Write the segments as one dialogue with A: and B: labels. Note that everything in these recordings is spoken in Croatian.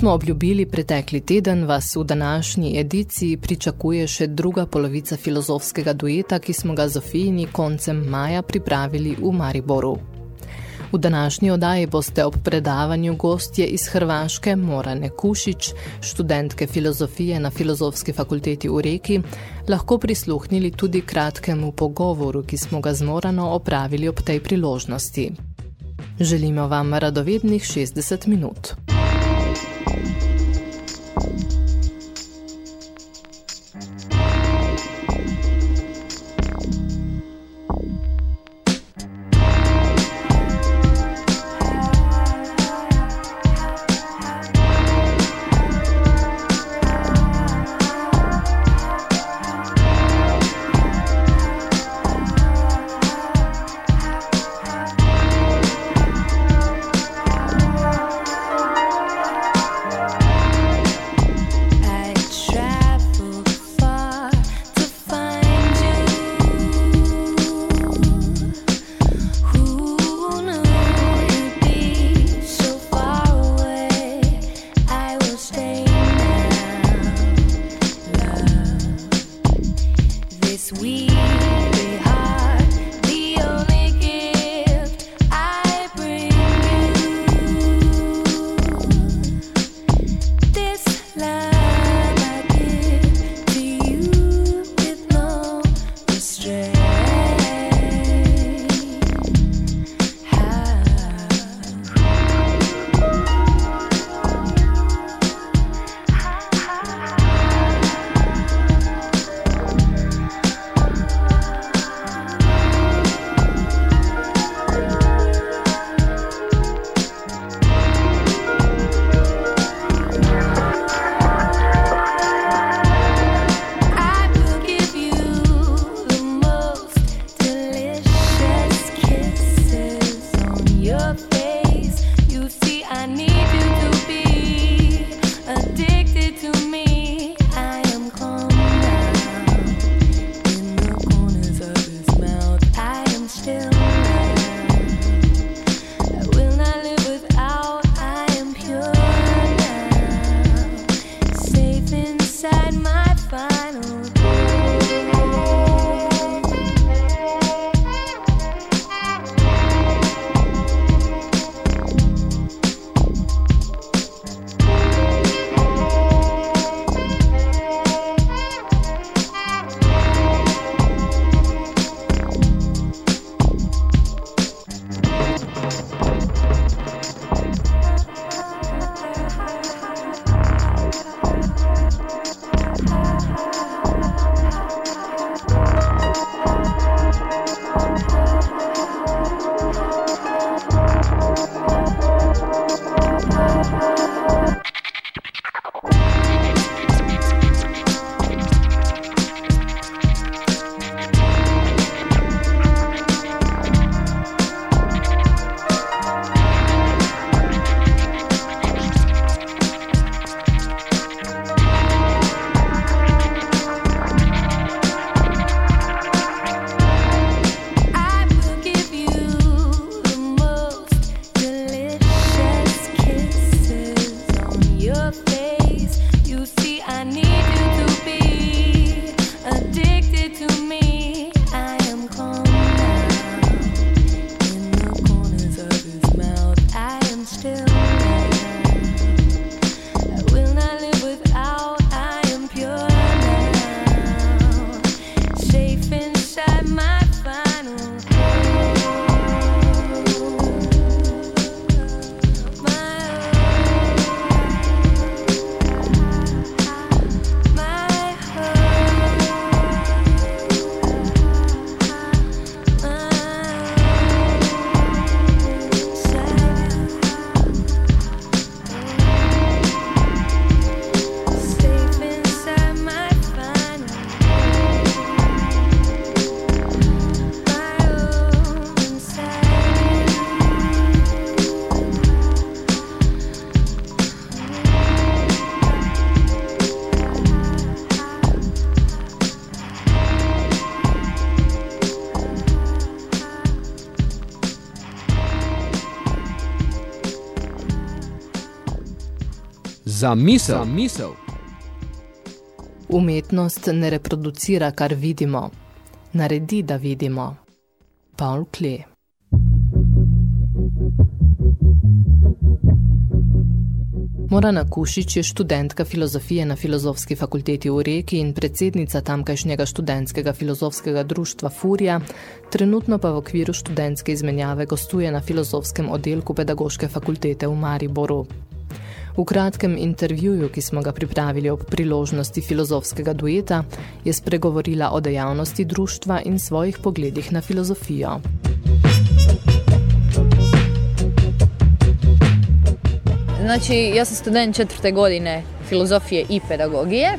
A: Smo obljubili pretekli teden, vas v današnji ediciji pričakuje še druga polovica filozofskega dueta, ki smo ga Zofijini koncem maja pripravili v Mariboru. V današnji oddaji boste ob predavanju gostje iz Hrvaške Morane Kušič, študentke filozofije na Filozofski fakulteti v Reki, lahko prisluhnili tudi kratkemu pogovoru, ki smo ga z Morano opravili ob tej priložnosti. Želimo vam radovednih 60 minut. Bye.
B: Za misel. Za misel. Umetnost ne reproducira, kar vidimo. Naredi, da vidimo. Paul Klee Morana Kušič je študentka filozofije na Filozofski fakulteti v Reki in predsednica tamkajšnjega študentskega filozofskega društva Furija, trenutno pa v okviru študentske izmenjave gostuje na filozofskem oddelku pedagoške fakultete v Mariboru. V kratkem intervjuju, ki smo ga pripravili ob priložnosti filozofskega dueta, je spregovorila o dejavnosti društva in svojih pogledih na filozofijo.
C: Znači, ja sam student četvrte godine filozofije i pedagogije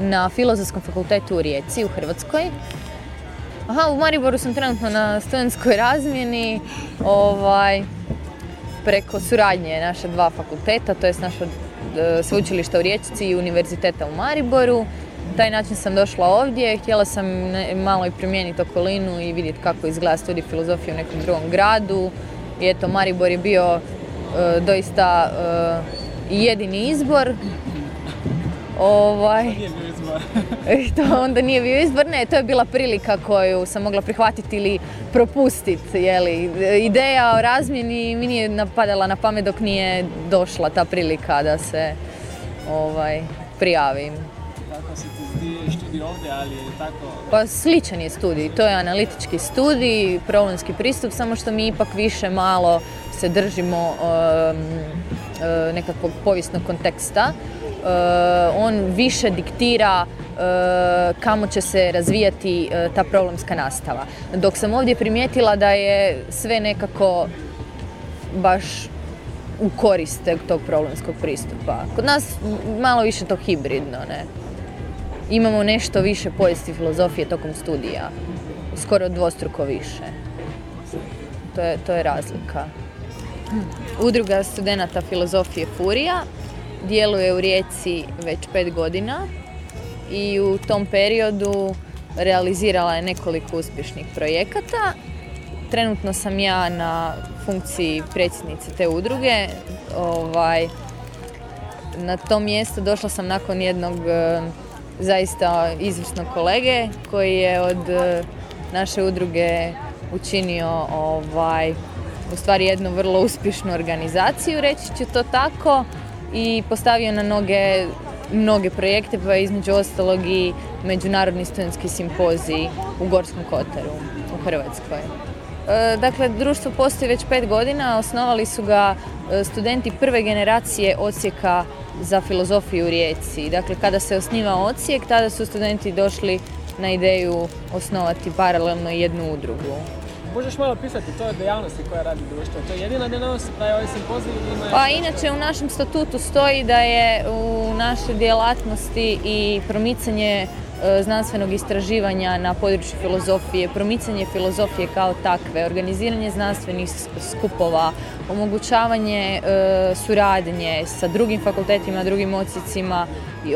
C: na Filozofskom fakultetu u Rijeci u Hrvatskoj. Aha, u Mariboru sam trenutno na studentskoj razmjeni ovaj, preko suradnje naše dva fakulteta, to je naša e, sveučilišta u Rijeci i univerziteta u Mariboru. taj način sam došla ovdje, htjela sam malo i primijeniti okolinu i vidjeti kako izgleda studij filozofije u nekom drugom gradu. I eto, Maribor je bio E, doista e, jedini izbor.
D: Ovaj,
C: to onda nije bio izbor, ne, to je bila prilika koju sam mogla prihvatiti ili propustiti. Jeli. Ideja o razmjeni mi nije napadala na pamet dok nije došla ta prilika da se ovaj, prijavim.
D: Kako se ti zdi studij ovdje, ali je tako?
C: Pa sličan je studij, to je analitički studij, problemski pristup, samo što mi ipak više malo se držimo nekakvog povijesnog konteksta. On više diktira kamo će se razvijati ta problemska nastava. Dok sam ovdje primijetila da je sve nekako baš u korist tog problemskog pristupa. Kod nas malo više to hibridno, ne? Imamo nešto više povijesti filozofije tokom studija. Skoro dvostruko više. To je, to je razlika. Udruga studenata filozofije Furija djeluje u Rijeci već pet godina i u tom periodu realizirala je nekoliko uspješnih projekata. Trenutno sam ja na funkciji predsjednice te udruge. Ovaj, na to mjesto došla sam nakon jednog e, zaista izvrsnog kolege koji je od e, naše udruge učinio ovaj, u stvari jednu vrlo uspješnu organizaciju, reći ću to tako, i postavio na noge mnoge projekte, pa između ostalog i Međunarodni studentski simpozij u Gorskom Kotaru u Hrvatskoj. E, dakle, društvo postoji već pet godina, osnovali su ga e, studenti prve generacije odsjeka za filozofiju u Rijeci. Dakle, kada se osniva odsjek, tada su studenti došli na ideju osnovati paralelno jednu udrugu.
D: Možeš malo pisati to dejavnosti koja radi društvo? To je jedina dejavnost da je ovaj simpozij ima...
C: Pa inače u našem statutu stoji da je u našoj djelatnosti i promicanje e, znanstvenog istraživanja na području filozofije, promicanje filozofije kao takve, organiziranje znanstvenih skupova, omogućavanje e, suradnje sa drugim fakultetima, drugim odsjecima,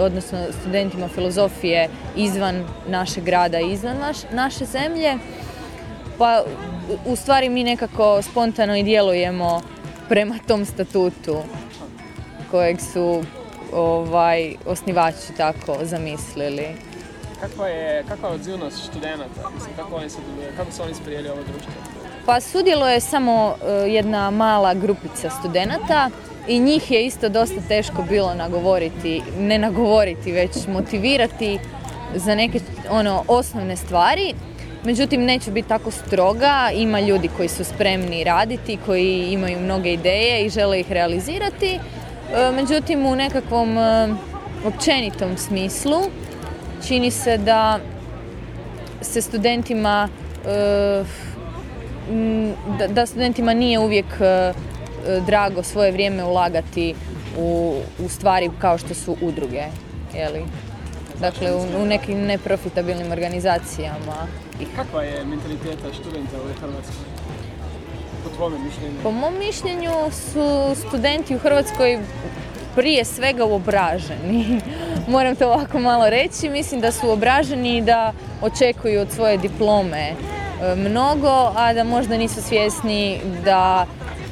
C: odnosno studentima filozofije izvan našeg grada i izvan naše zemlje. Pa u stvari mi nekako spontano i djelujemo prema tom statutu kojeg su ovaj, osnivači tako zamislili.
D: Kakva je, kakva je odzivnost studenata? Mislim, kako, oni se, kako su oni sprijeli ovo društvo?
C: Pa sudjeluje samo uh, jedna mala grupica studenata i njih je isto dosta teško bilo nagovoriti, ne nagovoriti, već motivirati za neke ono osnovne stvari Međutim, neće biti tako stroga, ima ljudi koji su spremni raditi, koji imaju mnoge ideje i žele ih realizirati. E, međutim, u nekakvom e, općenitom smislu čini se da se studentima e, da studentima nije uvijek drago svoje vrijeme ulagati u, u stvari kao što su udruge. Dakle, u nekim neprofitabilnim organizacijama.
D: I kakva je mentaliteta studenta u Hrvatskoj? Po tvome mišljenju?
C: Po mom mišljenju su studenti u Hrvatskoj prije svega uobraženi. Moram to ovako malo reći. Mislim da su obraženi i da očekuju od svoje diplome e, mnogo, a da možda nisu svjesni da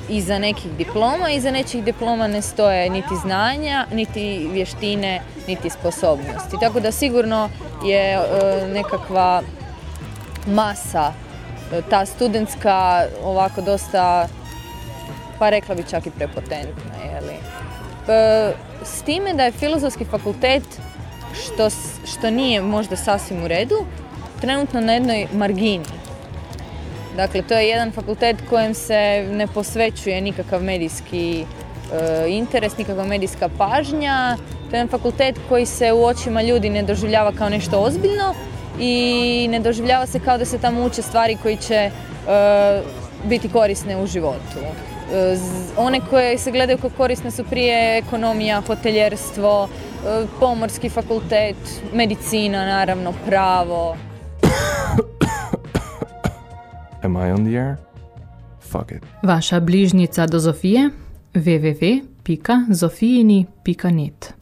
C: iza nekih diploma, iza nečih diploma ne stoje niti znanja, niti vještine, niti sposobnosti. Tako da sigurno je e, nekakva masa e, ta studentska ovako dosta pa rekla bi čak i prepotentna. Jeli. E, s time da je filozofski fakultet što, što nije možda sasvim u redu, trenutno na jednoj margini. Dakle, to je jedan fakultet kojem se ne posvećuje nikakav medijski e, interes, nikakva medijska pažnja. To je jedan fakultet koji se u očima ljudi ne doživljava kao nešto ozbiljno i ne doživljava se kao da se tamo uče stvari koji će e, biti korisne u životu. E, one koje se gledaju kao korisne su prije ekonomija, hoteljerstvo, pomorski fakultet, medicina naravno, pravo.
E: Am I on the air? Fuck it.
B: Vaša bližnica do Zofije www.zofijini.net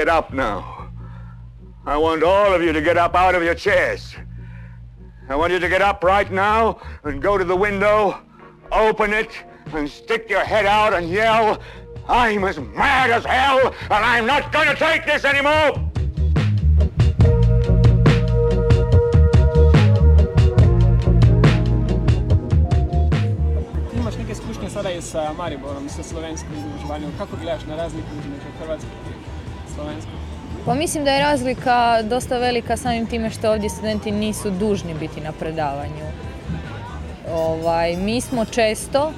F: get up now. I want all of you to get up out of your chairs. I want you to get up right now and go to the window, open it, and stick your head out and yell, I'm as mad as hell, and I'm not gonna take this anymore!
D: Sada i sa eh, Mariborom, sa slovenskim izražavanjem. Kako gledaš na razliku između hrvatskog i slovenskog?
C: Pa mislim da je razlika dosta velika samim time što ovdje studenti nisu dužni biti na predavanju. Ovaj, mi smo često,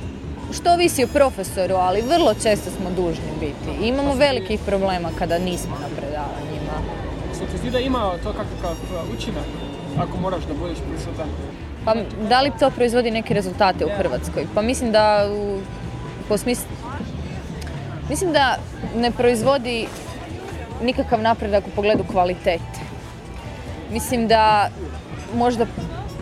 C: što ovisi o profesoru, ali vrlo često smo dužni biti. Imamo velikih problema kada nismo na predavanjima.
D: Se ti zdi da ima to kakakav učinak ako moraš da budeš prisutan?
C: Pa da li to proizvodi neke rezultate u Hrvatskoj? Pa mislim da u, po smislu, mislim da ne proizvodi nikakav napredak u pogledu kvalitete. Mislim da možda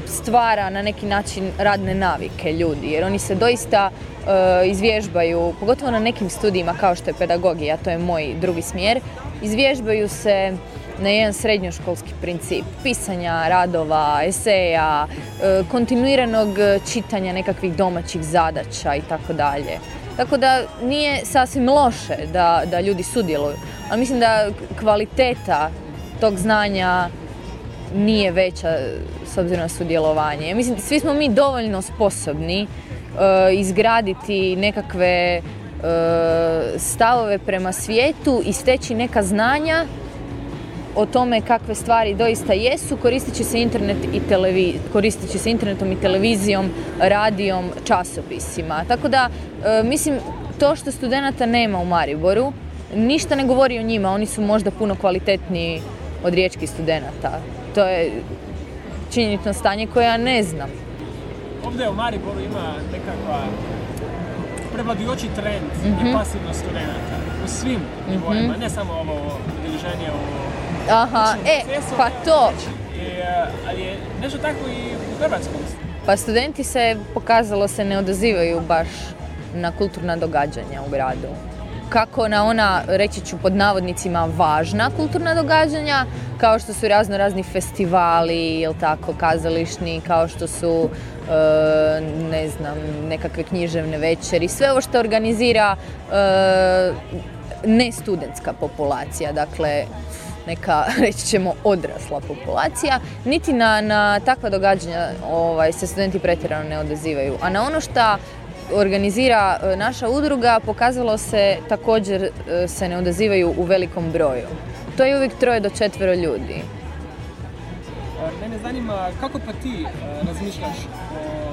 C: stvara na neki način radne navike ljudi, jer oni se doista e, izvježbaju, pogotovo na nekim studijima kao što je pedagogija, to je moj drugi smjer, izvježbaju se na jedan srednjoškolski princip pisanja radova, eseja, e, kontinuiranog čitanja nekakvih domaćih zadaća i tako dalje. Tako da nije sasvim loše da, da ljudi sudjeluju, ali mislim da kvaliteta tog znanja nije veća s obzirom na sudjelovanje. Mislim, svi smo mi dovoljno sposobni e, izgraditi nekakve e, stavove prema svijetu i steći neka znanja o tome kakve stvari doista jesu koristeći se internet i televi, koristeći se internetom i televizijom, radijom, časopisima. Tako da e, mislim to što studenata nema u Mariboru ništa ne govori o njima, oni su možda puno kvalitetniji od riječkih studenata. To je činjenično stanje koje ja ne znam.
D: Ovdje u Mariboru ima nekakva prevladujući trend i pasivnost studenta u svim nivoima, ne samo ovo udruženje u
C: Aha, e, pa to.
D: Ali je nešto tako i u Hrvatskom.
C: Pa studenti se, pokazalo se, ne odazivaju baš na kulturna događanja u gradu. Kako na ona, reći ću pod navodnicima, važna kulturna događanja, kao što su razno razni festivali, jel tako, kazališni, kao što su, e, ne znam, nekakve književne večeri, sve ovo što organizira e, ne studentska populacija, dakle neka, reći ćemo, odrasla populacija, niti na, na takva događanja ovaj, se studenti pretjerano ne odazivaju. A na ono što organizira e, naša udruga pokazalo se također e, se ne odazivaju u velikom broju. To je uvijek troje do četvero ljudi.
D: Mene zanima kako pa ti e, razmišljaš o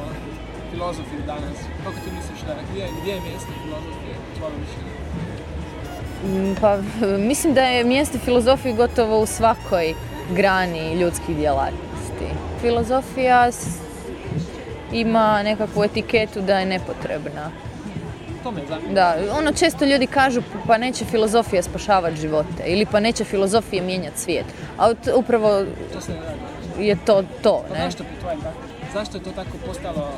D: filozofiji danas? Kako ti misliš da gdje, gdje je mjesto filozofije u tvojom mišljenju?
C: Mm, Pa mislim da je mjesto filozofiji gotovo u svakoj grani ljudskih djelatnosti. Filozofija ima nekakvu etiketu da je nepotrebna.
D: To me zanima.
C: Da, ono često ljudi kažu pa neće filozofija spašavati živote ili pa neće filozofija mijenjati svijet. A upravo
D: To se ne radi.
C: je to to,
D: Pa
C: ne?
D: Zašto je to tako postalo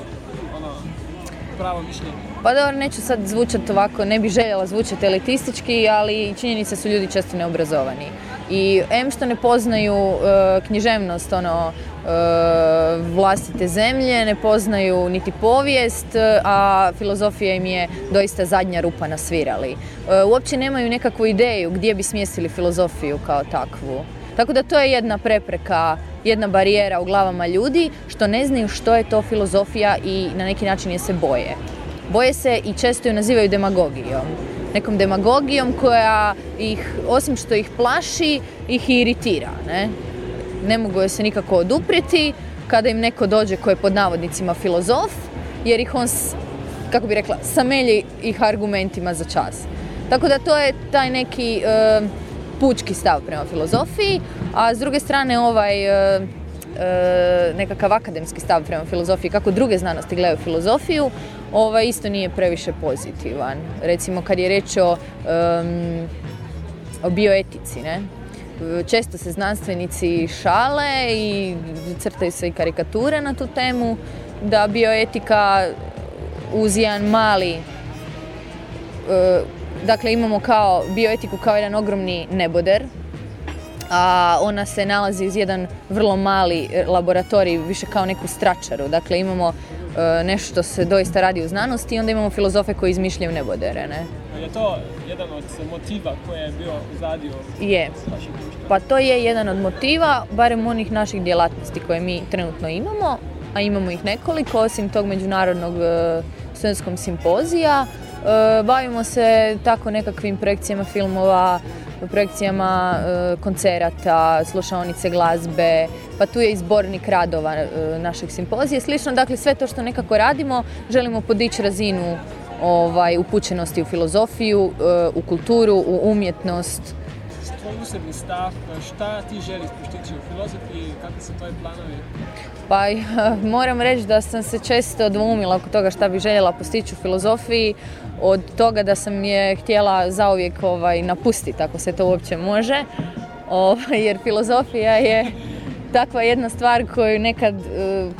D: ono, pravo mišljenje?
C: Pa dobro, neću sad zvučati ovako, ne bih željela zvučati elitistički, ali činjenica su ljudi često neobrazovani. I em što ne poznaju e, književnost, ono, e, vlastite zemlje, ne poznaju niti povijest, e, a filozofija im je doista zadnja rupa na svirali. E, uopće nemaju nekakvu ideju gdje bi smjestili filozofiju kao takvu. Tako da to je jedna prepreka, jedna barijera u glavama ljudi što ne znaju što je to filozofija i na neki način je se boje. Boje se i često ju nazivaju demagogijom. Nekom demagogijom koja ih, osim što ih plaši, ih iritira. Ne, ne mogu joj se nikako oduprijeti kada im neko dođe koji je pod navodnicima filozof, jer ih on, kako bi rekla, samelji ih argumentima za čas. Tako da to je taj neki e, pučki stav prema filozofiji, a s druge strane ovaj e, e, nekakav akademski stav prema filozofiji, kako druge znanosti gledaju filozofiju, ovaj isto nije previše pozitivan. Recimo kad je riječ o, em, o bioetici, ne? Često se znanstvenici šale i crtaju se i karikature na tu temu, da bioetika uz jedan mali e, dakle imamo kao bioetiku kao jedan ogromni neboder, a ona se nalazi iz jedan vrlo mali laboratorij, više kao neku stračaru. Dakle, imamo e, nešto što se doista radi u znanosti i onda imamo filozofe koji izmišljaju nebodere. Ne?
D: Je to jedan od motiva koji je bio uzadio
C: Je. Pa to je jedan od motiva, barem onih naših djelatnosti koje mi trenutno imamo, a imamo ih nekoliko, osim tog međunarodnog e, studentskog simpozija. E, bavimo se tako nekakvim projekcijama filmova, projekcijama e, koncerata, slušaonice glazbe, pa tu je i zbornik radova e, našeg simpozija. Slično, dakle sve to što nekako radimo, želimo podići razinu ovaj, upućenosti u filozofiju, u kulturu, u umjetnost,
D: Tvoj usebni stav, šta ti želiš postići u filozofiji, kakvi su tvoji planovi?
C: Pa moram reći da sam se često dvoumila oko toga šta bi željela postići u filozofiji, od toga da sam je htjela zauvijek ovaj, napustiti, ako se to uopće može, ovaj, jer filozofija je takva jedna stvar koju nekad eh,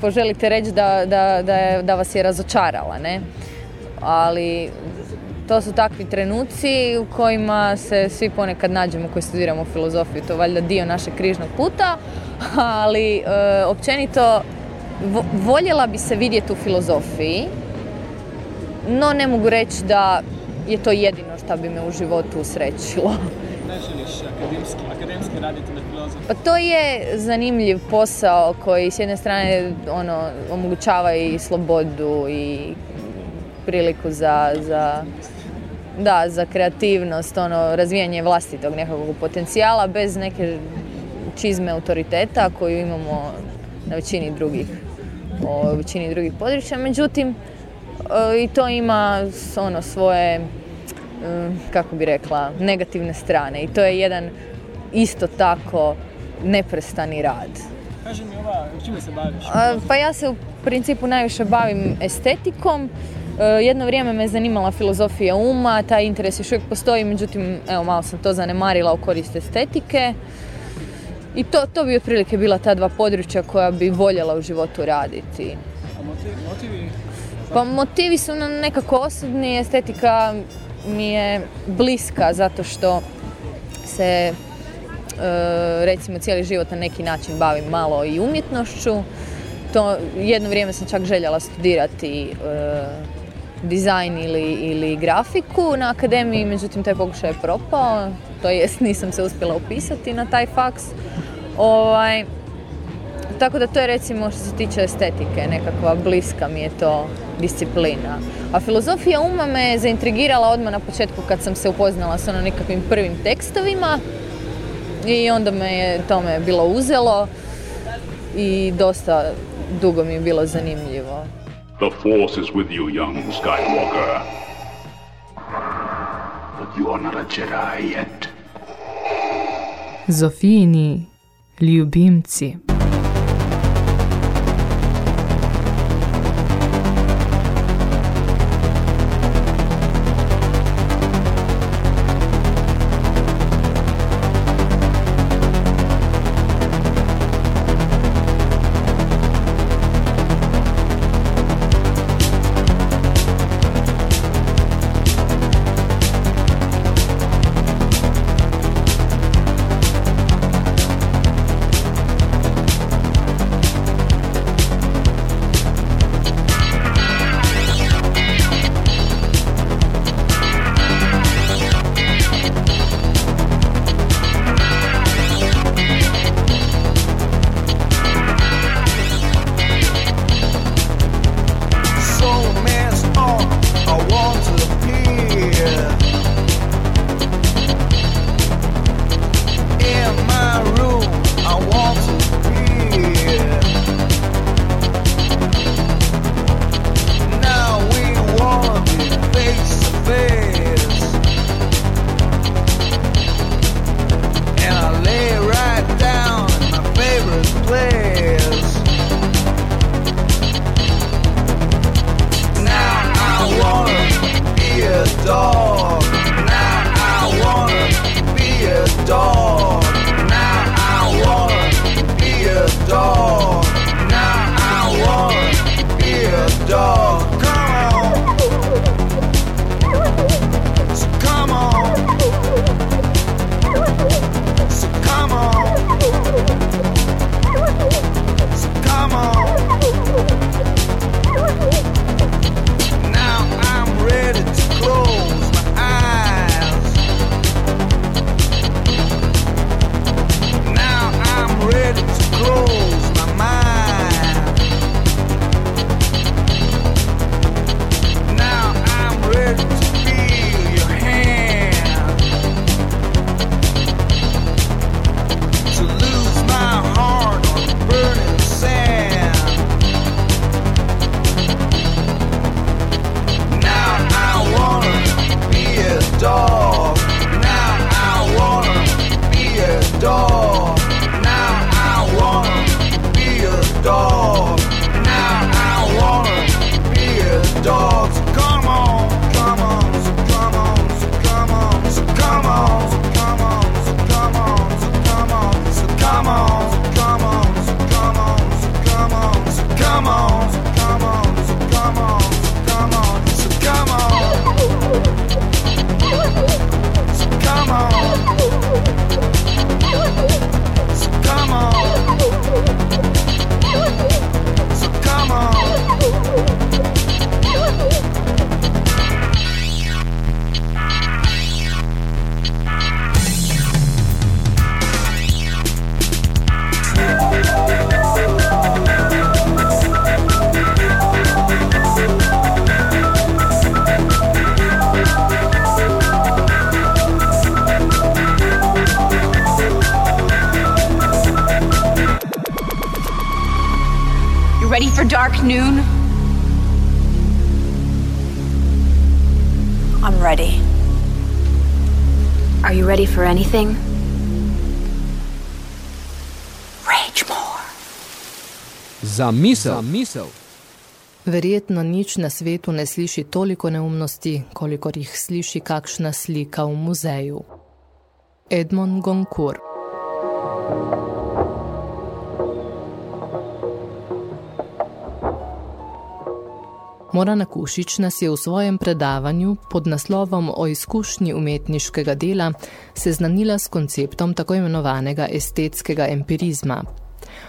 C: poželite reći da, da, da, je- da vas je razočarala, ne? Ali to su takvi trenuci u kojima se svi ponekad nađemo koji studiramo filozofiju, to je valjda dio našeg križnog puta, ali e, općenito vo- voljela bi se vidjeti u filozofiji, no ne mogu reći da je to jedino što bi me u životu usrećilo.
D: Ne želiš akademski, akademski raditi na filozofiji?
C: Pa to je zanimljiv posao koji s jedne strane ono, omogućava i slobodu i priliku za, za, da, za kreativnost, ono, razvijanje vlastitog nekakvog potencijala bez neke čizme autoriteta koju imamo na većini drugih, o većini drugih područja. Međutim, i to ima ono svoje mm, kako bi rekla, negativne strane i to je jedan isto tako neprestani rad.
D: Kaži mi ova, čime se baviš?
C: Pa ja se u principu najviše bavim estetikom. E, Jedno vrijeme me zanimala filozofija uma, taj interes još uvijek postoji, međutim, evo, malo sam to zanemarila u korist estetike. I to, to bi otprilike bila ta dva područja koja bi voljela u životu raditi.
D: A motivi, motivi?
C: Pa motivi su nam nekako osobni, estetika mi je bliska zato što se e, recimo cijeli život na neki način bavim malo i umjetnošću. To jedno vrijeme sam čak željela studirati e, dizajn ili, ili grafiku na akademiji, međutim taj pokušaj je propao, to jest nisam se uspjela upisati na taj faks. Ovaj, tako da to je recimo što se tiče estetike, nekakva bliska mi je to disciplina. A filozofija uma me je zaintrigirala odmah na početku kad sam se upoznala s ono nekakvim prvim tekstovima i onda me je to me bilo uzelo i dosta dugo mi je bilo zanimljivo.
G: The Force is with you, young Skywalker. But you are not a Jedi yet.
B: Zofijini ljubimci.
H: Za misel. Za misel.
A: Verjetno nič na svetu ne sliši toliko neumnosti, kolikor jih sliši kakšna slika v muzeju. Edmond Goncourt Morana Kušič nas je v svojem predavanju pod naslovom o izkušnji umetniškega dela seznanila s konceptom tako imenovanega estetskega empirizma.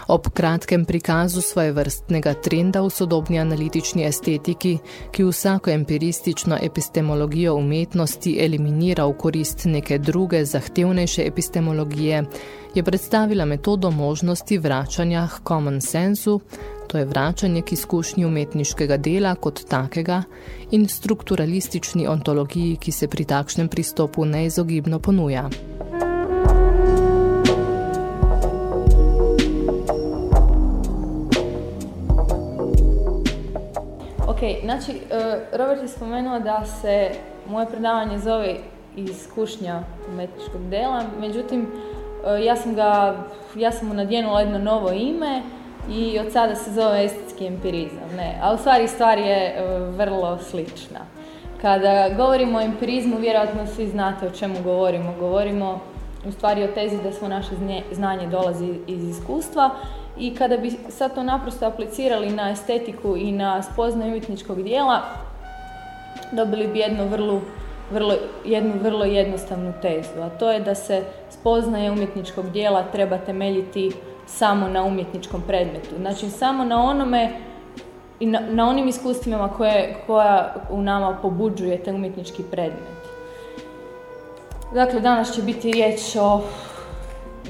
A: Ob kratkem prikazu svoje vrstnega trenda v sodobni analitični estetiki, ki vsako empiristično epistemologijo umetnosti eliminira v korist neke druge, zahtevnejše epistemologije, je predstavila metodo možnosti vračanja k common sensu, to je vračanje k izkušnji umetniškega dela kot takega in strukturalistični ontologiji, ki se pri takšnem pristopu neizogibno ponuja.
C: Ok, znači, uh, Robert je spomenuo da se moje predavanje zove iskušnja umetničkog dela, međutim, uh, ja sam ga, ja sam mu nadjenula jedno novo ime i od sada se zove estetski empirizam, ne, a u stvari stvar je uh, vrlo slična. Kada govorimo o empirizmu, vjerojatno svi znate o čemu govorimo. Govorimo u stvari o tezi da smo naše znanje dolazi iz iskustva, i kada bi sad to naprosto aplicirali na estetiku i na spoznaju umjetničkog dijela, dobili bi jednu vrlo, vrlo, jednu vrlo jednostavnu tezu, a to je da se spoznaje umjetničkog dijela treba temeljiti samo na umjetničkom predmetu. Znači samo na onome i na, na onim iskustvima koje, koja u nama pobuđuje te umjetnički predmet. Dakle, danas će biti riječ o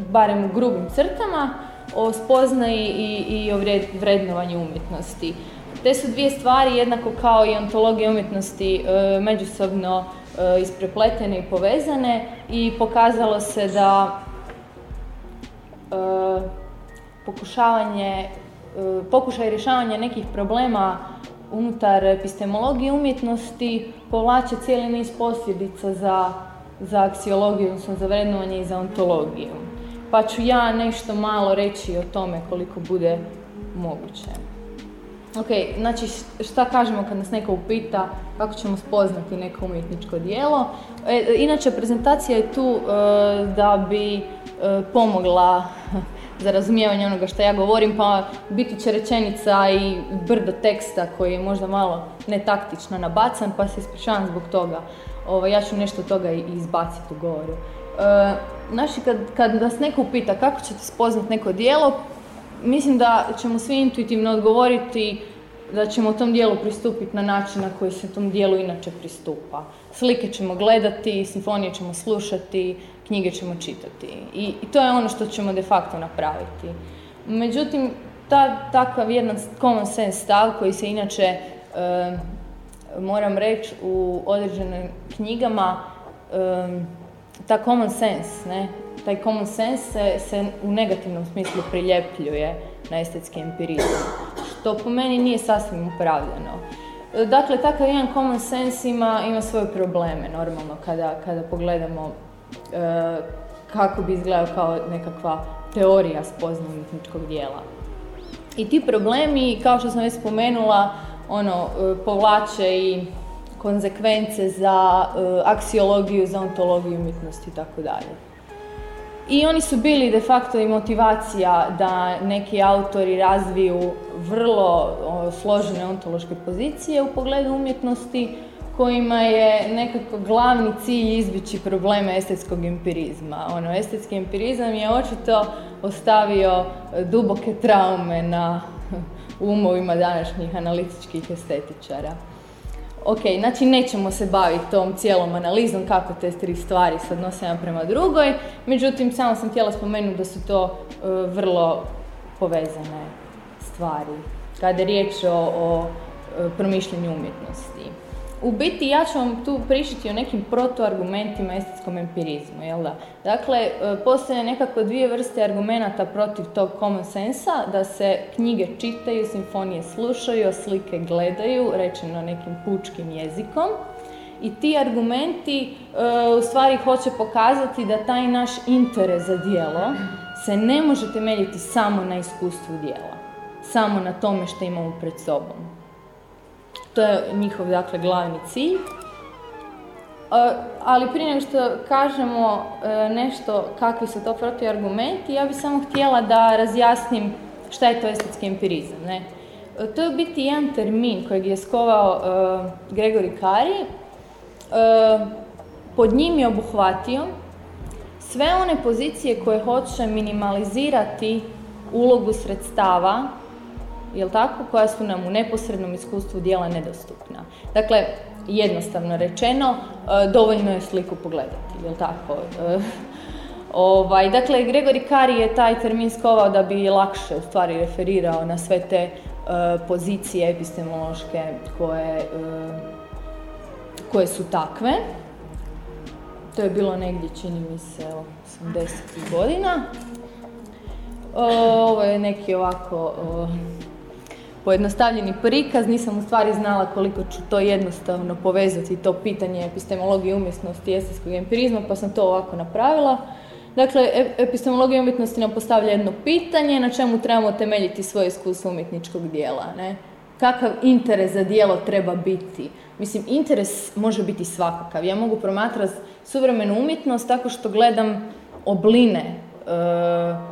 C: barem grubim crtama, o spoznaji i, i o vrednovanju umjetnosti. Te su dvije stvari, jednako kao i ontologija umjetnosti, e, međusobno e, isprepletene i povezane i pokazalo se da e, pokušavanje, pokušaj rješavanja nekih problema unutar epistemologije umjetnosti povlače cijeli niz posljedica za, za aksiologiju, odnosno za vrednovanje i za ontologiju pa ću ja nešto malo reći o tome koliko bude moguće. Ok, znači šta kažemo kad nas neko upita kako ćemo spoznati neko umjetničko dijelo. E, inače, prezentacija je tu e, da bi e, pomogla za razumijevanje onoga što ja govorim, pa biti će rečenica i brdo teksta koji je možda malo netaktično nabacan, pa se ispričavam zbog toga. Ovo, ja ću nešto toga i izbaciti u govoru. Znači, kad, kad nas neko upita kako ćete spoznat neko dijelo, mislim da ćemo svi intuitivno odgovoriti da ćemo tom dijelu pristupiti na način na koji se tom dijelu inače pristupa. Slike ćemo gledati, simfonije ćemo slušati, knjige ćemo čitati. I, i to je ono što ćemo de facto napraviti. Međutim, ta, takav jedan common sense stav koji se inače, e, moram reći, u određenim knjigama e, ta common sense, ne? taj common sense se, se u negativnom smislu priljepljuje na estetski empirizam, što po meni nije sasvim upravljeno. Dakle, takav jedan common sense ima, ima svoje probleme, normalno, kada, kada pogledamo e, kako bi izgledao kao nekakva teorija spoznaje umjetničkog dijela. I ti problemi, kao što sam već spomenula, ono, e, povlače i konzekvence za uh, aksiologiju, za ontologiju umjetnosti i tako dalje. I oni su bili de facto i motivacija da neki autori razviju vrlo složene ontološke pozicije u pogledu umjetnosti kojima je nekako glavni cilj izbjeći probleme estetskog empirizma. Ono, estetski empirizam je očito ostavio duboke traume na umovima današnjih analitičkih estetičara. Ok, znači nećemo se baviti tom cijelom analizom kako te tri stvari se odnose jedna prema drugoj, međutim samo sam htjela spomenuti da su to e, vrlo povezane stvari kada je riječ o, o e, promišljanju umjetnosti. U biti ja ću vam tu pričati o nekim protuargumentima estetskom empirizmu, jel da? Dakle, e, postoje nekako dvije vrste argumenata protiv tog common sensa, da se knjige čitaju, simfonije slušaju, slike gledaju, rečeno nekim pučkim jezikom. I ti argumenti e, u stvari hoće pokazati da taj naš interes za djelo se ne može temeljiti samo na iskustvu djela, samo na tome što imamo pred sobom. To je njihov, dakle, glavni cilj. E, ali prije nego što kažemo e, nešto kakvi su to protiargumenti, ja bih samo htjela da razjasnim šta je to estetski empirizam. Ne? E, to je biti jedan termin kojeg je skovao Gregori Kari. Pod njim je obuhvatio sve one pozicije koje hoće minimalizirati ulogu sredstava jel tako, koja su nam u neposrednom iskustvu dijela nedostupna. Dakle, jednostavno rečeno, e, dovoljno je sliku pogledati, jel tako? E, ovaj, dakle, Gregori Kari je taj termin skovao da bi lakše u stvari referirao na sve te e, pozicije epistemološke koje, koje su takve. To je bilo negdje, čini mi se, 80. godina. Ovo je neki ovako pojednostavljeni prikaz, nisam u stvari znala koliko ću to jednostavno povezati, to pitanje epistemologije umjetnosti i estetskog empirizma, pa sam to ovako napravila. Dakle, epistemologija umjetnosti nam postavlja jedno pitanje na čemu trebamo temeljiti svoje iskustvo umjetničkog dijela. Ne? Kakav interes za dijelo treba biti? Mislim, interes može biti svakakav. Ja mogu promatrati suvremenu umjetnost tako što gledam obline e, E,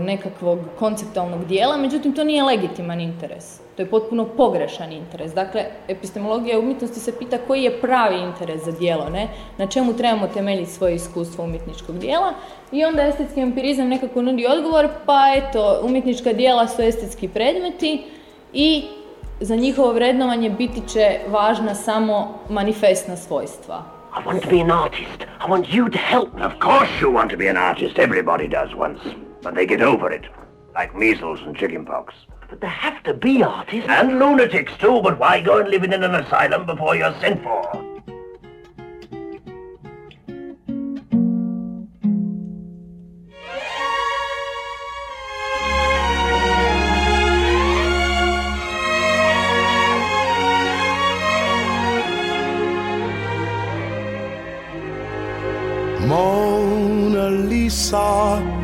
C: nekakvog konceptualnog dijela, međutim to nije legitiman interes. To je potpuno pogrešan interes. Dakle, epistemologija umjetnosti se pita koji je pravi interes za dijelo, ne? na čemu trebamo temeljiti svoje iskustvo umjetničkog dijela i onda estetski empirizam nekako nudi odgovor, pa eto, umjetnička dijela su estetski predmeti i za njihovo vrednovanje biti će važna samo manifestna svojstva.
I: I want to be an artist. I want you to help me.
F: Of course you want to be an artist. Everybody does once. But they get over it, like measles and chickenpox.
I: But there have to be artists.
F: And lunatics too, but why go and live in an asylum before you're sent for?
J: Mona Lisa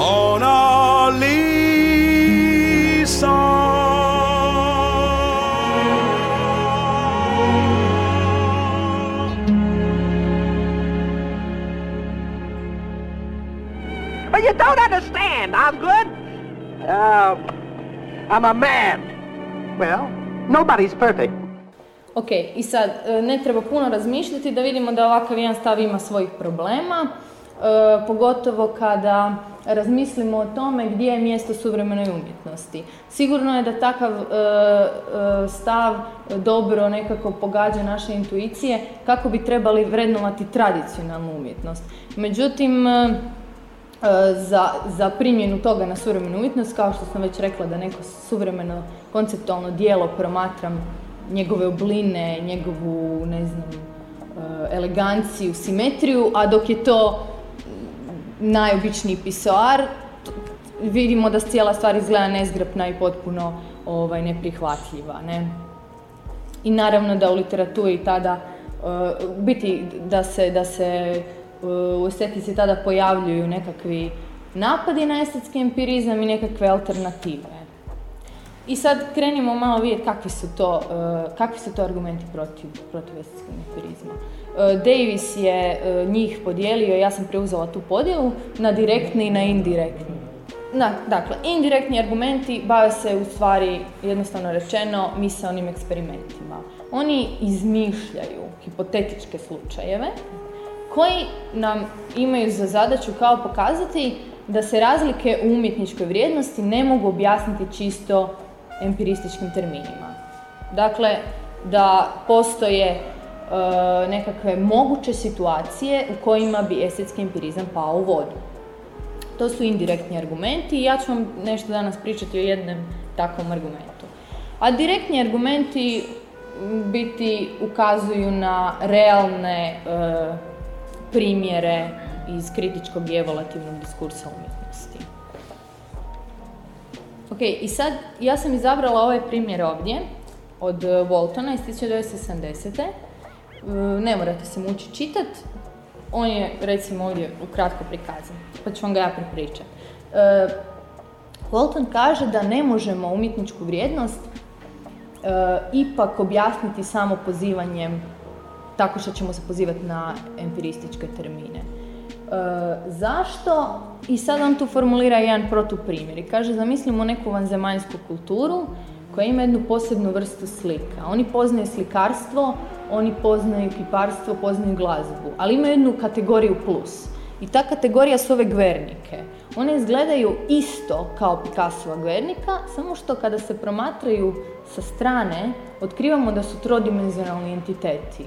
J: Mona Lisa.
I: But you don't understand. I'm good. Uh, I'm a man. Well, nobody's perfect.
C: Ok, i sad e, ne treba puno razmišljati da vidimo da ovakav jedan stav ima svojih problema, e, pogotovo kada razmislimo o tome gdje je mjesto suvremenoj umjetnosti. Sigurno je da takav e, e, stav dobro nekako pogađa naše intuicije kako bi trebali vrednovati tradicionalnu umjetnost. Međutim, e, e, za, za primjenu toga na suvremenu umjetnost, kao što sam već rekla da neko suvremeno konceptualno dijelo promatram njegove obline, njegovu, ne znam, eleganciju, simetriju, a dok je to najobičniji pisoar, vidimo da cijela stvar izgleda nezgrapna i potpuno ovaj, neprihvatljiva. Ne? I naravno da u literaturi tada, e, u biti da se, da se e, u estetici tada pojavljuju nekakvi napadi na estetski empirizam i nekakve alternative. I sad krenimo malo vidjeti kakvi su to, e, kakvi su to argumenti protiv, protiv estetskog empirizma. E, Davis je e, njih podijelio, ja sam preuzela tu podjelu, na direktni i na indirektni. Na, dakle, indirektni argumenti bave se u stvari, jednostavno rečeno, misaonim eksperimentima. Oni izmišljaju hipotetičke slučajeve koji nam imaju za zadaću kao pokazati da se razlike u umjetničkoj vrijednosti ne mogu objasniti čisto empirističkim terminima. Dakle, da postoje e, nekakve moguće situacije u kojima bi estetski empirizam pao u vodu. To su indirektni argumenti i ja ću vam nešto danas pričati o jednom takvom argumentu. A direktni argumenti biti ukazuju na realne e, primjere iz kritičkog i evolutivnog diskursa umjetnosti. Ok, i sad ja sam izabrala ovaj primjer ovdje od e, Waltona iz 1970. E, Ne morate se mučiti čitat. On je recimo ovdje ukratko prikazan, pa ću vam ga ja prepričati. E, Walton kaže da ne možemo umjetničku vrijednost ipak objasniti samo pozivanjem tako što ćemo se pozivati na empirističke termine. E, zašto? I sad on tu formulira jedan protuprimjer i kaže zamislimo neku vanzemaljsku kulturu koja ima jednu posebnu vrstu slika. Oni poznaju slikarstvo, oni poznaju kiparstvo, poznaju glazbu, ali imaju jednu kategoriju plus. I ta kategorija su ove gvernike. One izgledaju isto kao Picassova gvernika, samo što kada se promatraju sa strane, otkrivamo da su trodimenzionalni entiteti.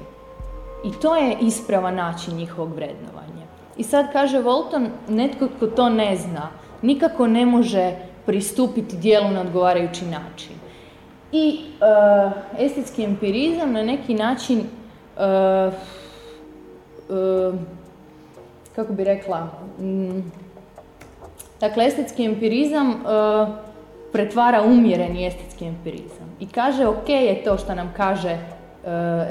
C: I to je ispravan način njihovog vrednovanja. I sad kaže Volton, netko tko to ne zna, nikako ne može pristupiti dijelu na odgovarajući način. I eh, estetski empirizam na neki način, eh, eh, kako bi rekla, mm, dakle estetski empirizam pretvara umjereni estetski empirizam. I kaže ok je to što nam kaže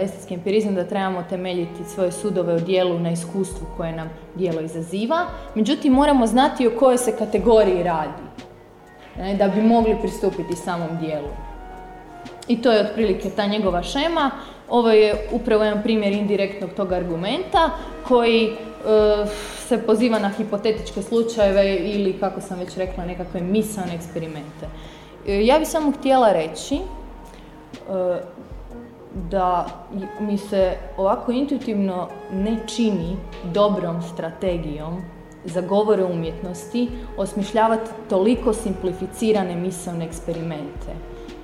C: estetski empirizam da trebamo temeljiti svoje sudove o dijelu na iskustvu koje nam dijelo izaziva, međutim moramo znati o kojoj se kategoriji radi da bi mogli pristupiti samom dijelu. I to je otprilike ta njegova šema. Ovo je upravo jedan primjer indirektnog tog argumenta koji e, se poziva na hipotetičke slučajeve ili, kako sam već rekla, nekakve misaone eksperimente. E, ja bih samo htjela reći da mi se ovako intuitivno ne čini dobrom strategijom za govore umjetnosti osmišljavati toliko simplificirane misaone eksperimente.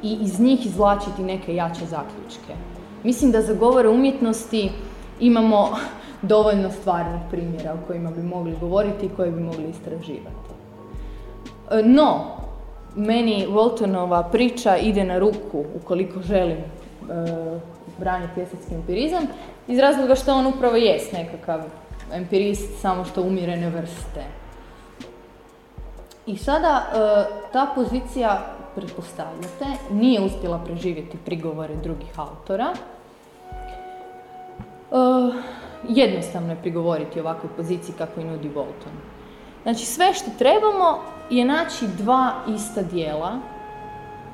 C: i iz njih izvlačiti neke jače zaključke. Mislim da za govore umjetnosti imamo dovoljno stvarnih primjera o kojima bi mogli govoriti i koje bi mogli istraživati. E, No, meni Waltonova priča ide na ruku ukoliko želim braniti estetski empirizam iz razloga što on upravo jest nekakav empirist samo što umjerene vrste. I sada e, ta pozicija, pretpostavljate, nije uspjela preživjeti prigovore drugih autora. E, jednostavno je prigovoriti ovakvoj poziciji kako i nudi Bolton. Znači sve što trebamo je naći dva ista dijela,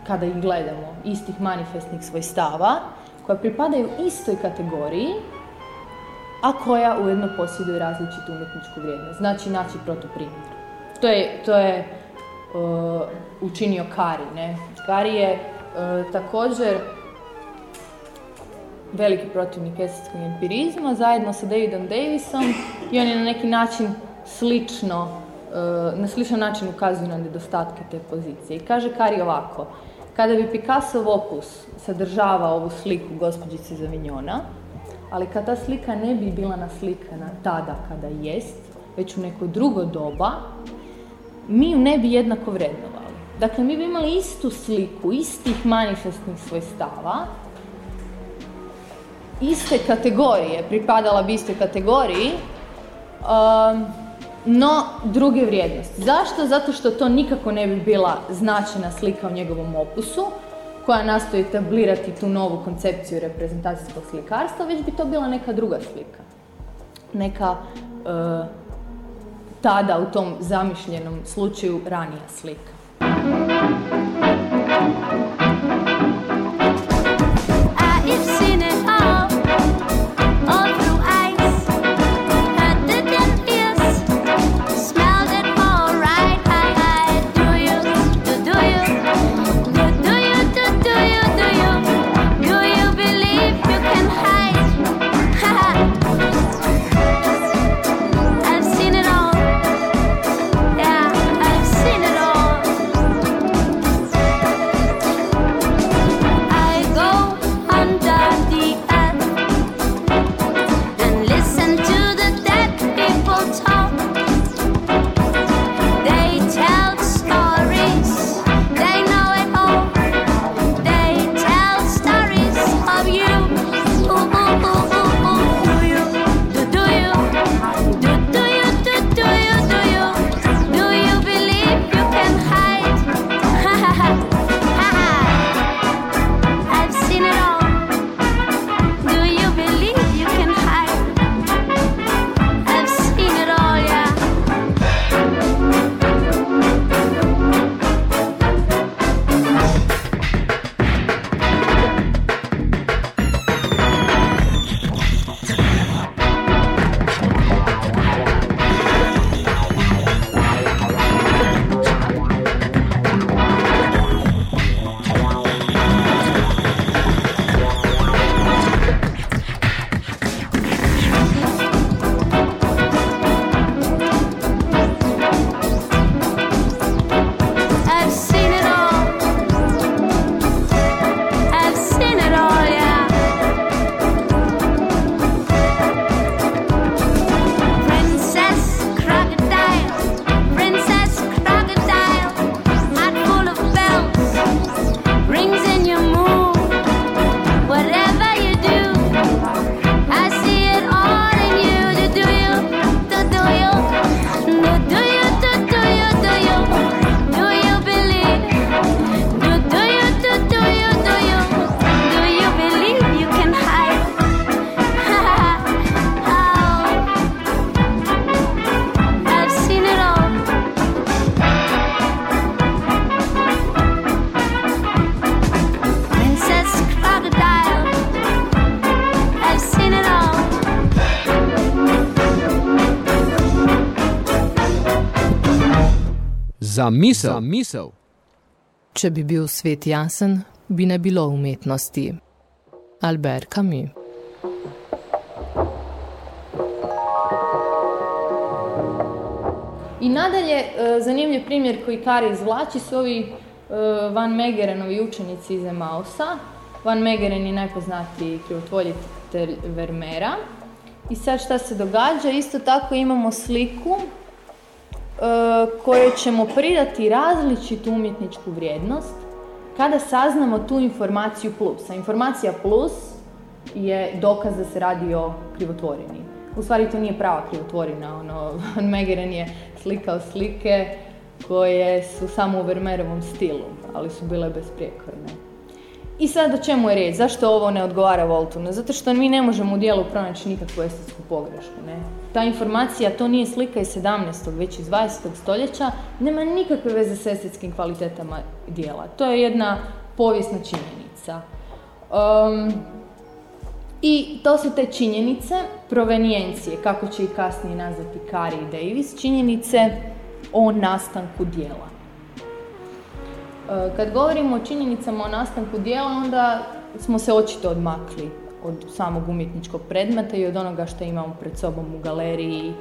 C: kada ih gledamo, istih manifestnih svojstava, koja pripadaju istoj kategoriji, a koja ujedno posjeduje različitu umjetničku vrijednost. Znači naći protuprimjer. To je, to je uh, učinio Kari. Ne? Kari je uh, također veliki protivnik estetskog empirizma zajedno sa Davidom Davisom i on je na neki način slično, uh, na sličan način ukazuje na nedostatke te pozicije. I kaže Kari ovako, kada bi Picassov opus sadržavao ovu sliku gospođice Zavinjona, ali kad ta slika ne bi bila naslikana tada kada jest, već u neko drugo doba, mi ju ne bi jednako vrednovali. Dakle, mi bi imali istu sliku, istih manifestnih svojstava, iste kategorije, pripadala bi istoj kategoriji, um, no druge vrijednosti. Zašto? Zato što to nikako ne bi bila značajna slika u njegovom opusu, koja nastoji etablirati tu novu koncepciju reprezentacijskog slikarstva, već bi to bila neka druga slika. Neka uh, tada u tom zamišljenom slučaju ranija slika.
H: Za misel. Za misel.
A: Če bi bil svet jasen, bi ne bilo umetnosti. Albert Camus.
C: I nadalje, e, zanimljiv primjer koji Kari izvlači su ovi Van Megerenovi učenici iz Emausa. Van Megeren je najpoznatiji krivotvoljitelj Vermeera. I sad šta se događa? Isto tako imamo sliku e, kojoj ćemo pridati različitu umjetničku vrijednost kada saznamo tu informaciju plus. A informacija plus je dokaz da se radi o krivotvorini. U stvari to nije prava krivotvorina, ono, Van Megeren je slikao slike koje su samo u Vermeerovom stilu, ali su bile besprijekorne. I sad o čemu je riječ? Zašto ovo ne odgovara Voltu? No, zato što mi ne možemo u dijelu pronaći nikakvu estetsku pogrešku. Ne? Ta informacija, to nije slika iz 17. već iz 20. stoljeća, nema nikakve veze s estetskim kvalitetama dijela. To je jedna povijesna činjenica. Um, I to su te činjenice, provenijencije, kako će ih kasnije nazvati Kari i Davis, činjenice o nastanku dijela. Kad govorimo o činjenicama o nastanku dijela, onda smo se očito odmakli od samog umjetničkog predmeta i od onoga što imamo pred sobom u galeriji e,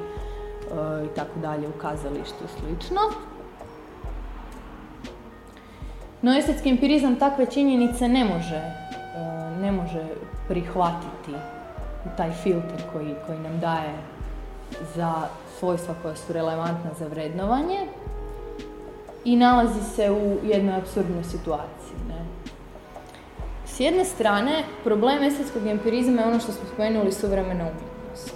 C: i tako dalje, u kazalištu i slično. No, estetski empirizam takve činjenice ne može, e, ne može prihvatiti taj filter koji, koji nam daje za svojstva koja su relevantna za vrednovanje i nalazi se u jednoj apsurdnoj situaciji. Ne? S jedne strane, problem estetskog empirizma je ono što smo spomenuli suvremena umjetnost.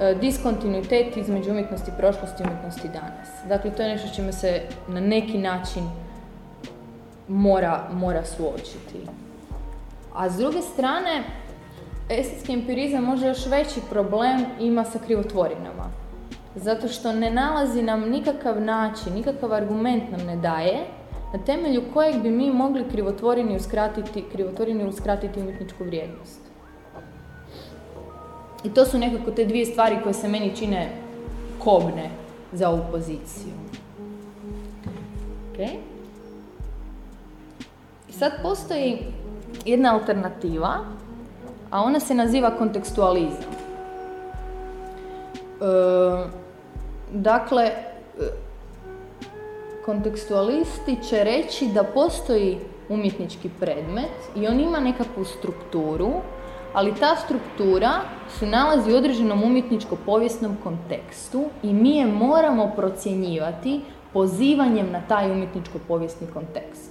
C: E, diskontinuitet između umjetnosti prošlosti i umjetnosti danas. Dakle, to je nešto čime se na neki način mora, mora suočiti. A s druge strane, estetski empirizam može još veći problem ima sa krivotvorinama. Zato što ne nalazi nam nikakav način, nikakav argument nam ne daje na temelju kojeg bi mi mogli krivotvorini uskratiti, krivotvorini uskratiti umjetničku vrijednost. I to su nekako te dvije stvari koje se meni čine kobne za ovu poziciju. Ok? I sad postoji jedna alternativa, a ona se naziva kontekstualizam. E, dakle, kontekstualisti će reći da postoji umjetnički predmet i on ima nekakvu strukturu, ali ta struktura se nalazi u određenom umjetničko-povijesnom kontekstu i mi je moramo procjenjivati pozivanjem na taj umjetničko-povijesni kontekst.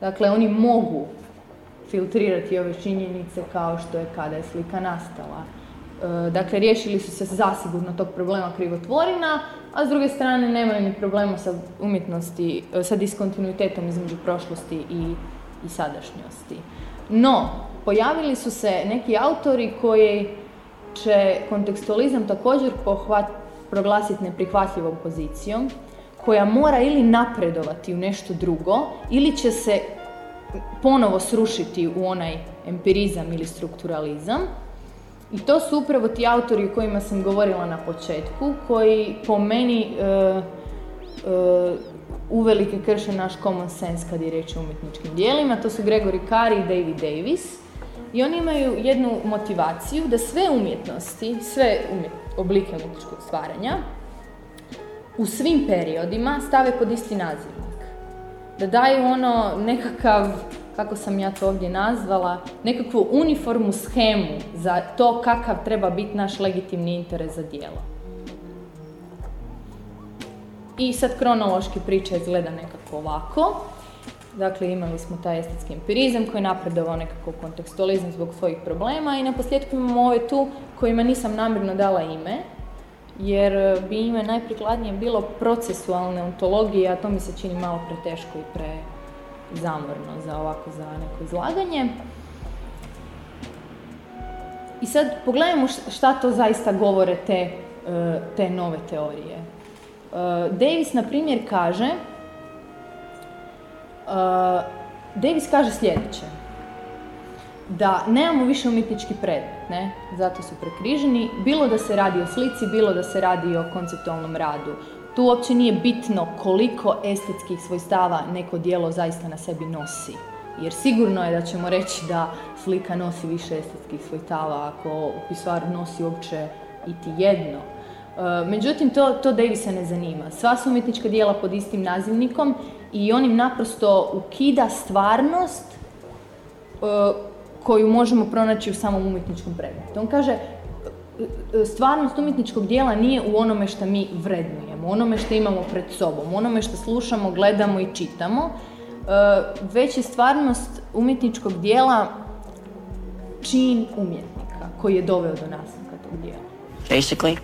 C: Dakle, oni mogu filtrirati ove činjenice kao što je kada je slika nastala. E, Dakle, riješili su se zasigurno tog problema krivotvorina, a s druge strane nemaju ni problema sa umjetnosti, sa diskontinuitetom između prošlosti i, i sadašnjosti. No, pojavili su se neki autori koji će kontekstualizam također pohvat, proglasiti neprihvatljivom pozicijom, koja mora ili napredovati u nešto drugo, ili će se ponovo srušiti u onaj empirizam ili strukturalizam. I to su upravo ti autori o kojima sam govorila na početku, koji po meni e, e, uvelike krše naš common sense kad je riječ o umjetničkim dijelima. To su Gregory Cari i David Davis. I oni imaju jednu motivaciju da sve umjetnosti, sve umjet, oblike umjetničkog stvaranja, u svim periodima stave pod isti nazivnik. Da daju ono nekakav, kako sam ja to ovdje nazvala, nekakvu uniformu schemu za to kakav treba biti naš legitimni interes za djelo. I sad kronološki priča izgleda nekako ovako. Dakle, imali smo taj estetski empirizam koji je napredovao nekako kontekstualizam zbog svojih problema i na posljedku imamo ove tu kojima nisam namjerno dala ime, jer bi ime najprikladnije bilo procesualne ontologije, a to mi se čini malo preteško i pre zamorno za ovako za neko izlaganje. I sad pogledajmo šta to zaista govore te, e, te nove teorije. E, Davis, na primjer, kaže e, Davis kaže sljedeće da nemamo više umjetnički predmet, ne? zato su prekriženi, bilo da se radi o slici, bilo da se radi o konceptualnom radu. Tu uopće nije bitno koliko estetskih svojstava neko dijelo zaista na sebi nosi. Jer sigurno je da ćemo reći da slika nosi više estetskih svojstava ako pisvar nosi uopće iti jedno. E, Međutim, to, to Davisa ne zanima. Sva su umjetnička dijela pod istim nazivnikom i on im naprosto ukida stvarnost e, koju možemo pronaći u samom umjetničkom predmetu. On kaže, stvarnost umjetničkog dijela nije u onome što mi vrednujemo, onome što imamo pred sobom, onome što slušamo, gledamo i čitamo, e, već je stvarnost umjetničkog dijela čin umjetnika koji je doveo do nastanka tog dijela.
K: Basically,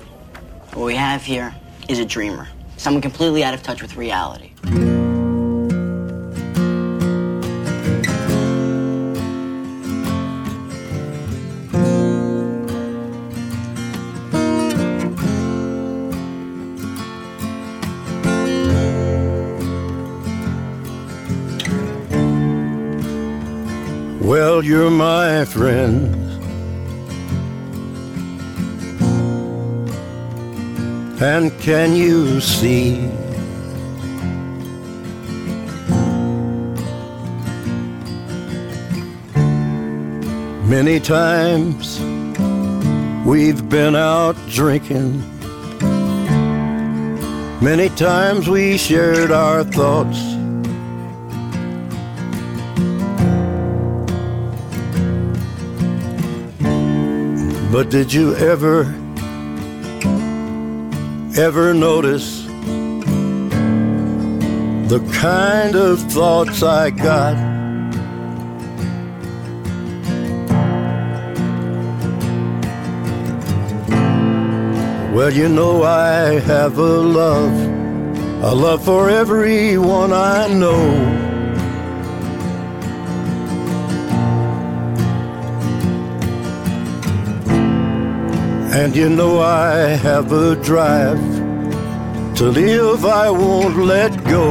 K: what we have here is a dreamer, someone completely out of touch with reality.
L: You're my friend. And can you see? Many times we've been out drinking. Many times we shared our thoughts. But did you ever, ever notice the kind of thoughts I got? Well, you know I have a love, a love for everyone I know. And you know I have a drive to live, I won't let go.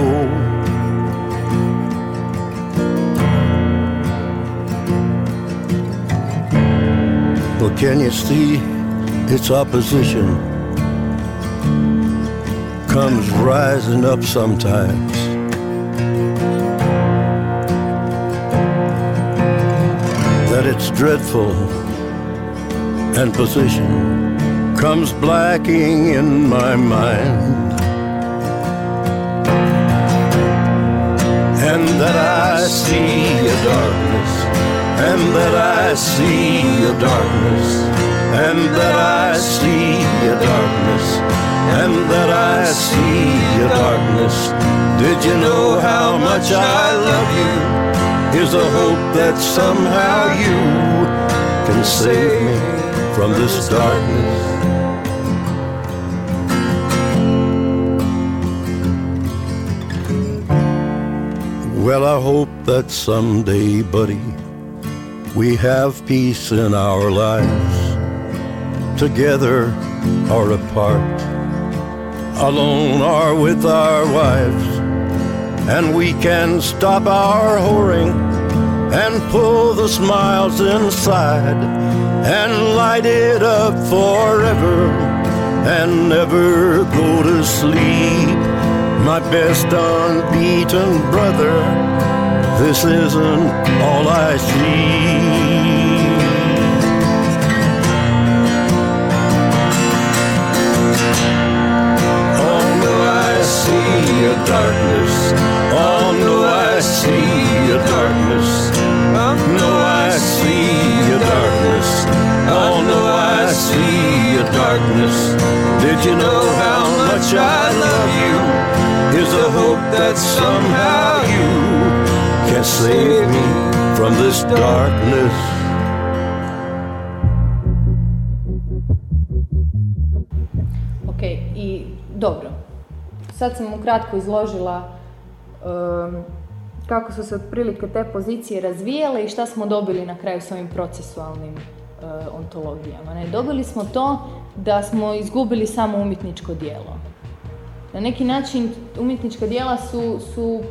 L: But can you see its opposition comes rising up sometimes? That it's dreadful and position comes blacking in my mind. And that I see a darkness, and that I see a darkness, and that I see a darkness, and that I see a darkness. Did you know how much I love you? Here's a hope that somehow you can save me from this darkness. Well, I hope that someday, buddy, we have peace in our lives, together or apart, alone or with our wives, and we can stop our whoring and pull the smiles inside and light it up forever and never go to sleep. My best unbeaten brother, this isn't all I see. Oh no, I see a darkness. Oh no, I see No, I see a darkness. Did you know how much I love you? Here's a hope that somehow you can save me from this darkness.
C: Dobro. Sad sam ukratko izložila em, kako su se otprilike te pozicije razvijale i šta smo dobili na kraju s ovim procesualnim ontologijama. Ne? Dobili smo to da smo izgubili samo umjetničko djelo. Na neki način umjetnička djela su, su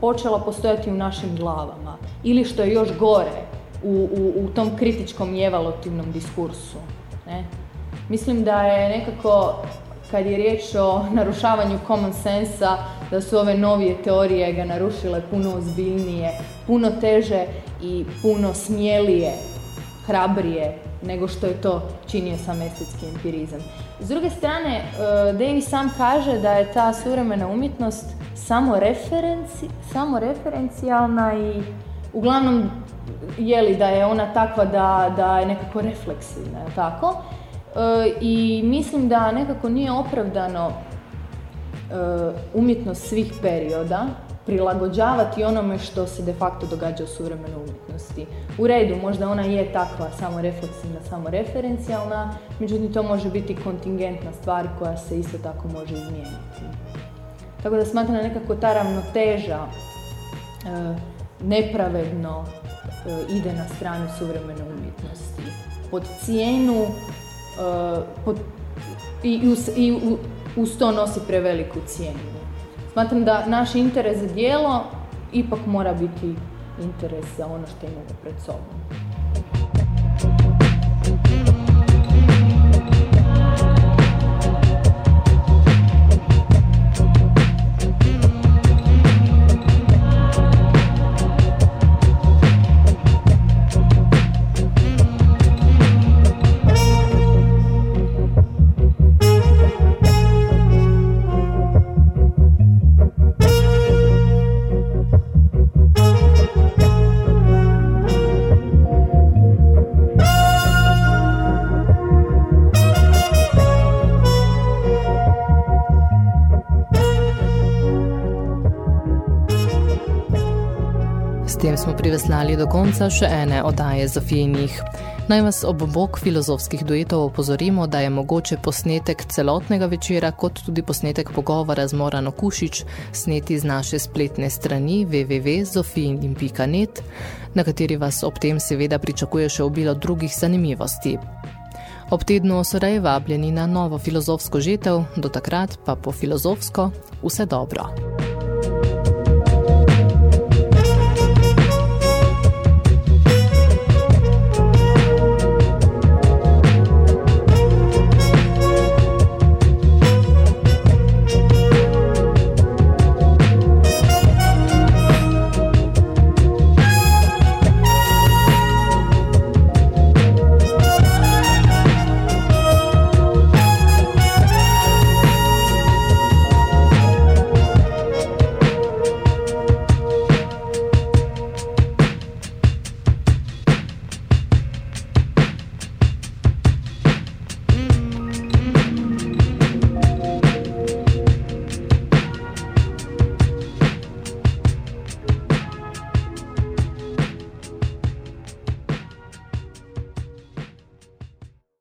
C: počela postojati u našim glavama. Ili što je još gore, u, u, u tom kritičkom i evaluativnom diskursu. Ne? Mislim da je nekako, kad je riječ o narušavanju common sensa, da su ove novije teorije ga narušile puno ozbiljnije, puno teže i puno smjelije hrabrije nego što je to činio sam estetski empirizam. S druge strane, e, Davis sam kaže da je ta suvremena umjetnost samo, referenci, samo referencijalna i uglavnom je li da je ona takva da, da je nekako refleksivna, tako? E, I mislim da nekako nije opravdano e, umjetnost svih perioda prilagođavati onome što se de facto događa u suvremenoj umjetnosti. U redu, možda ona je takva, samo refleksivna, samo referencijalna, međutim to može biti kontingentna stvar koja se isto tako može izmijeniti. Tako da smatram nekako ta ravnoteža e, nepravedno e, ide na stranu suvremene umjetnosti. Pod cijenu e, pod, i, i u- uz to nosi preveliku cijenu. Smatram da naš interes za djelo ipak mora biti interes za ono što imamo pred sobom.
A: Priveslali do konca še ene oddaje Zofijinih. Naj vas ob bok filozofskih duetov opozorimo, da je mogoče posnetek celotnega večera, kot tudi posnetek pogovora z Morano Kušič, sneti z naše spletne strani www.zofijin.net, na kateri vas ob tem seveda pričakuje še obilo drugih zanimivosti. Ob tednu so raje vabljeni na novo filozofsko žetev, do takrat pa po filozofsko vse dobro.